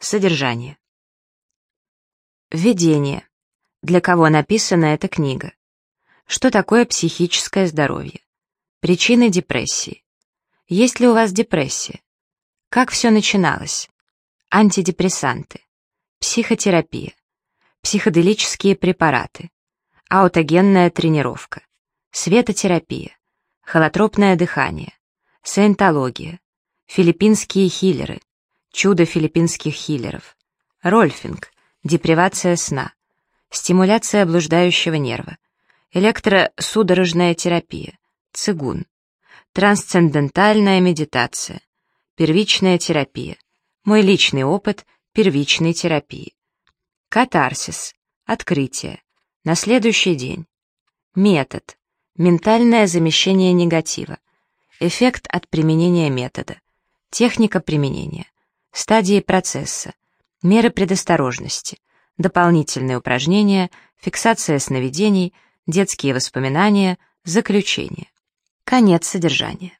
Содержание. Введение. Для кого написана эта книга? Что такое психическое здоровье? Причины депрессии. Есть ли у вас депрессия? Как все начиналось? Антидепрессанты. Психотерапия. Психоделические препараты. Аутогенная тренировка. Светотерапия. Холотропное дыхание. Саентология. Филиппинские хиллеры. Чудо филиппинских хиллеров. Рольфинг. Депривация сна. Стимуляция блуждающего нерва. Электросудорожная терапия. Цигун. Трансцендентальная медитация. Первичная терапия. Мой личный опыт первичной терапии. Катарсис. Открытие. На следующий день. Метод. Ментальное замещение негатива. Эффект от применения метода. Техника применения. Стадии процесса. Меры предосторожности. Дополнительные упражнения, фиксация сновидений, детские воспоминания, заключение. Конец содержания.